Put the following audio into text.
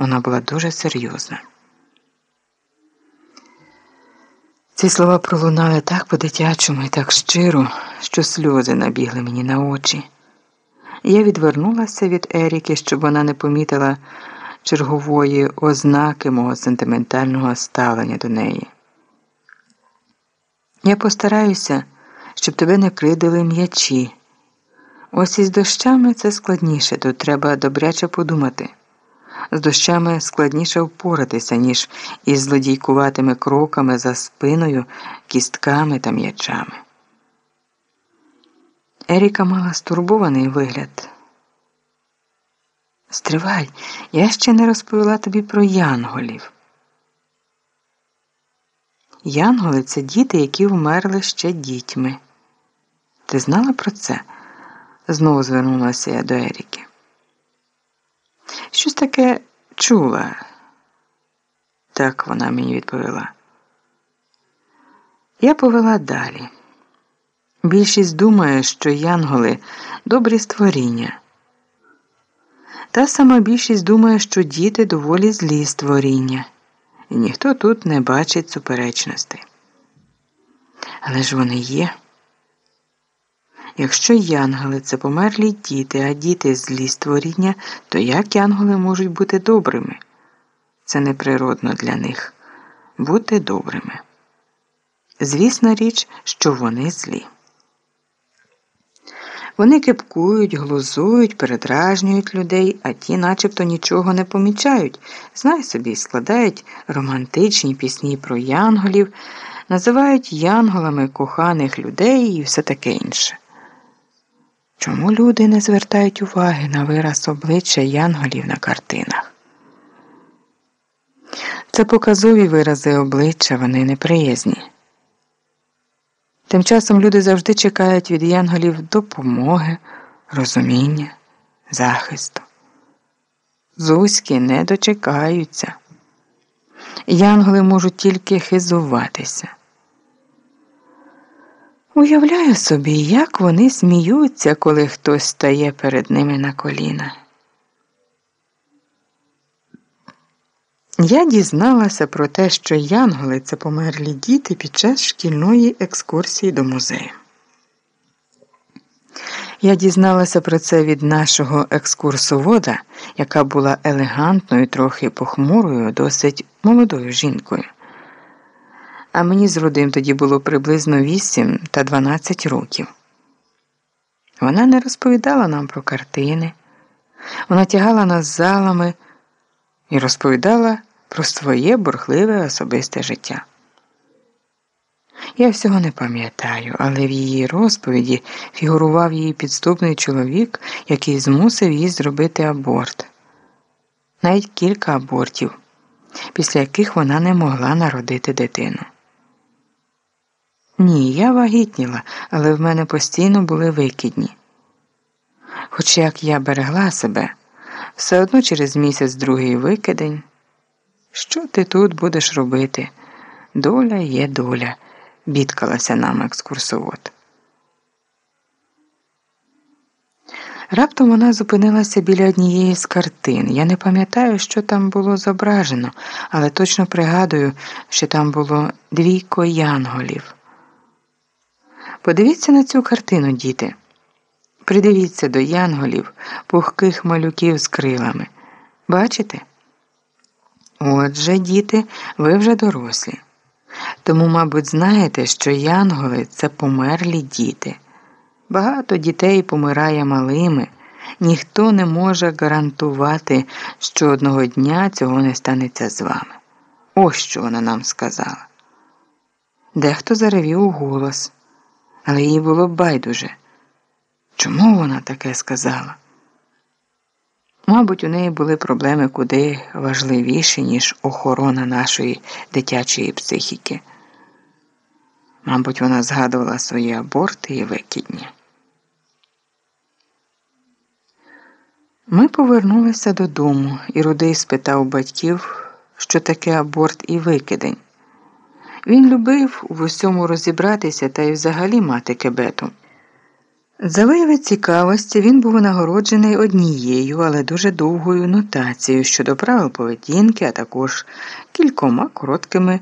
Вона була дуже серйозна. Ці слова пролунали так по-дитячому і так щиро, що сльози набігли мені на очі. Я відвернулася від Еріки, щоб вона не помітила чергової ознаки мого сентиментального ставлення до неї. Я постараюся, щоб тебе не кридили м'ячі. Ось із дощами це складніше, тут треба добряче подумати. З дощами складніше впоратися, ніж із злодійкуватими кроками за спиною, кістками та м'ячами. Еріка мала стурбований вигляд. Стривай, я ще не розповіла тобі про янголів. Янголи це діти, які вмерли ще дітьми. Ти знала про це? Знову звернулася я до Еріки. Щось таке чула, так вона мені відповіла. Я повела далі. Більшість думає, що янголи добрі створіння. Та сама більшість думає, що діти доволі злі створіння, і ніхто тут не бачить суперечностей. Але ж вони є. Якщо янголи це померлі діти, а діти злі створіння, то як янголи можуть бути добрими? Це неприродно для них бути добрими. Звісна річ, що вони злі. Вони кипкують, глузують, передражнюють людей, а ті начебто нічого не помічають, знай собі, складають романтичні пісні про янголів, називають янголами коханих людей і все таке інше. Чому люди не звертають уваги на вираз обличчя янголів на картинах? Це показові вирази обличчя, вони неприязні. Тим часом люди завжди чекають від янголів допомоги, розуміння, захисту. Зузьки не дочекаються. Янголи можуть тільки хизуватися. Уявляю собі, як вони сміються, коли хтось стає перед ними на коліна. Я дізналася про те, що янголи це померлі діти під час шкільної екскурсії до музею. Я дізналася про це від нашого екскурсовода, яка була елегантною, трохи похмурою, досить молодою жінкою. А мені з родим тоді було приблизно 8 та 12 років. Вона не розповідала нам про картини, вона тягала нас залами і розповідала про своє бурхливе особисте життя. Я всього не пам'ятаю, але в її розповіді фігурував її підступний чоловік, який змусив її зробити аборт, навіть кілька абортів, після яких вона не могла народити дитину. Ні, я вагітніла, але в мене постійно були викидні. Хоч як я берегла себе, все одно через місяць другий викидень. Що ти тут будеш робити? Доля є доля, бідкалася нам екскурсовод. Раптом вона зупинилася біля однієї з картин. Я не пам'ятаю, що там було зображено, але точно пригадую, що там було двійко янголів. Подивіться на цю картину, діти. Придивіться до янголів, пухких малюків з крилами. Бачите? Отже, діти, ви вже дорослі. Тому, мабуть, знаєте, що янголи це померлі діти. Багато дітей помирає малими, ніхто не може гарантувати, що одного дня цього не станеться з вами. Ось що вона нам сказала. Дехто заревів у голос, але їй було байдуже. Чому вона таке сказала? Мабуть, у неї були проблеми куди важливіші, ніж охорона нашої дитячої психіки. Мабуть, вона згадувала свої аборти і викидні. Ми повернулися додому, і Рудий спитав батьків, що таке аборт і викидень. Він любив в усьому розібратися та й взагалі мати кебету. За вияви цікавості він був нагороджений однією, але дуже довгою нотацією щодо правил поведінки, а також кількома короткими